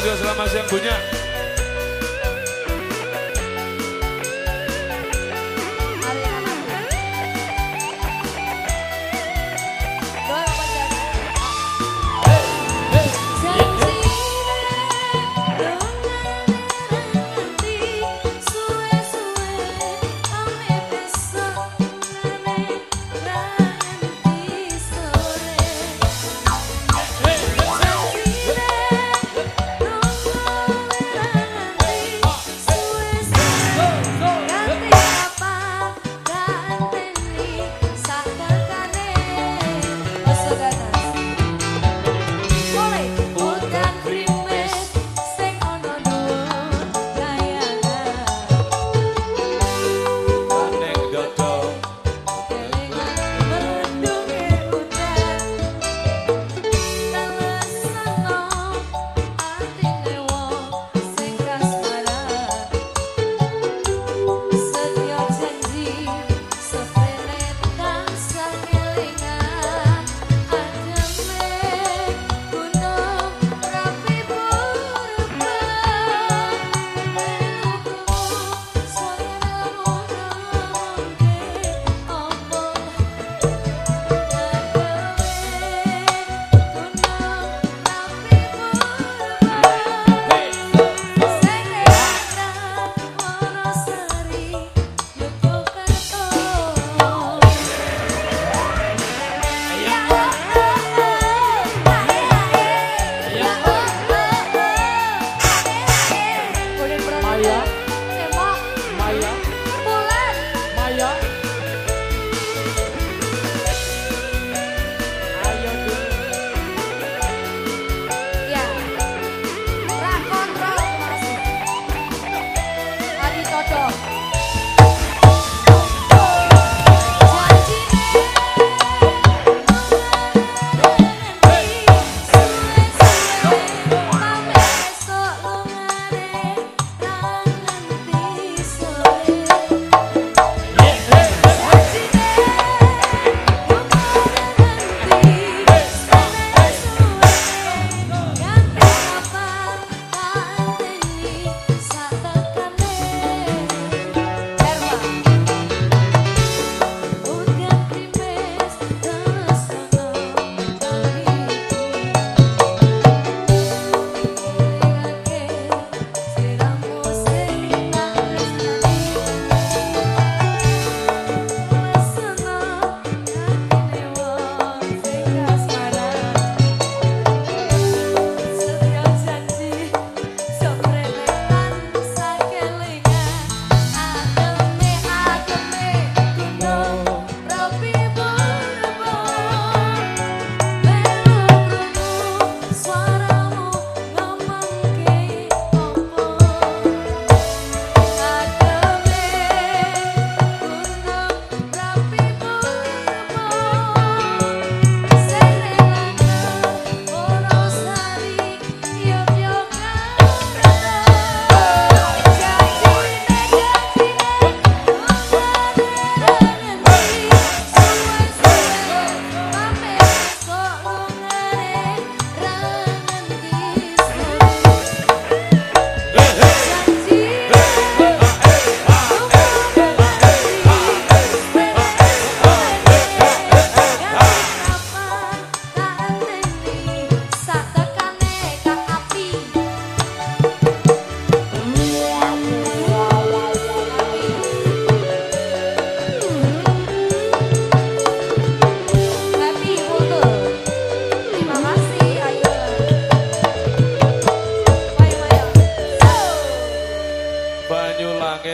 Juga selamat siang か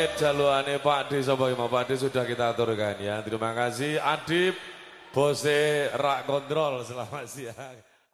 Bunya. jaluane Pak D sapa Pak D sudah kita aturkan ya. Terima kasih Adip Bose Rak Kontrol selamat siang.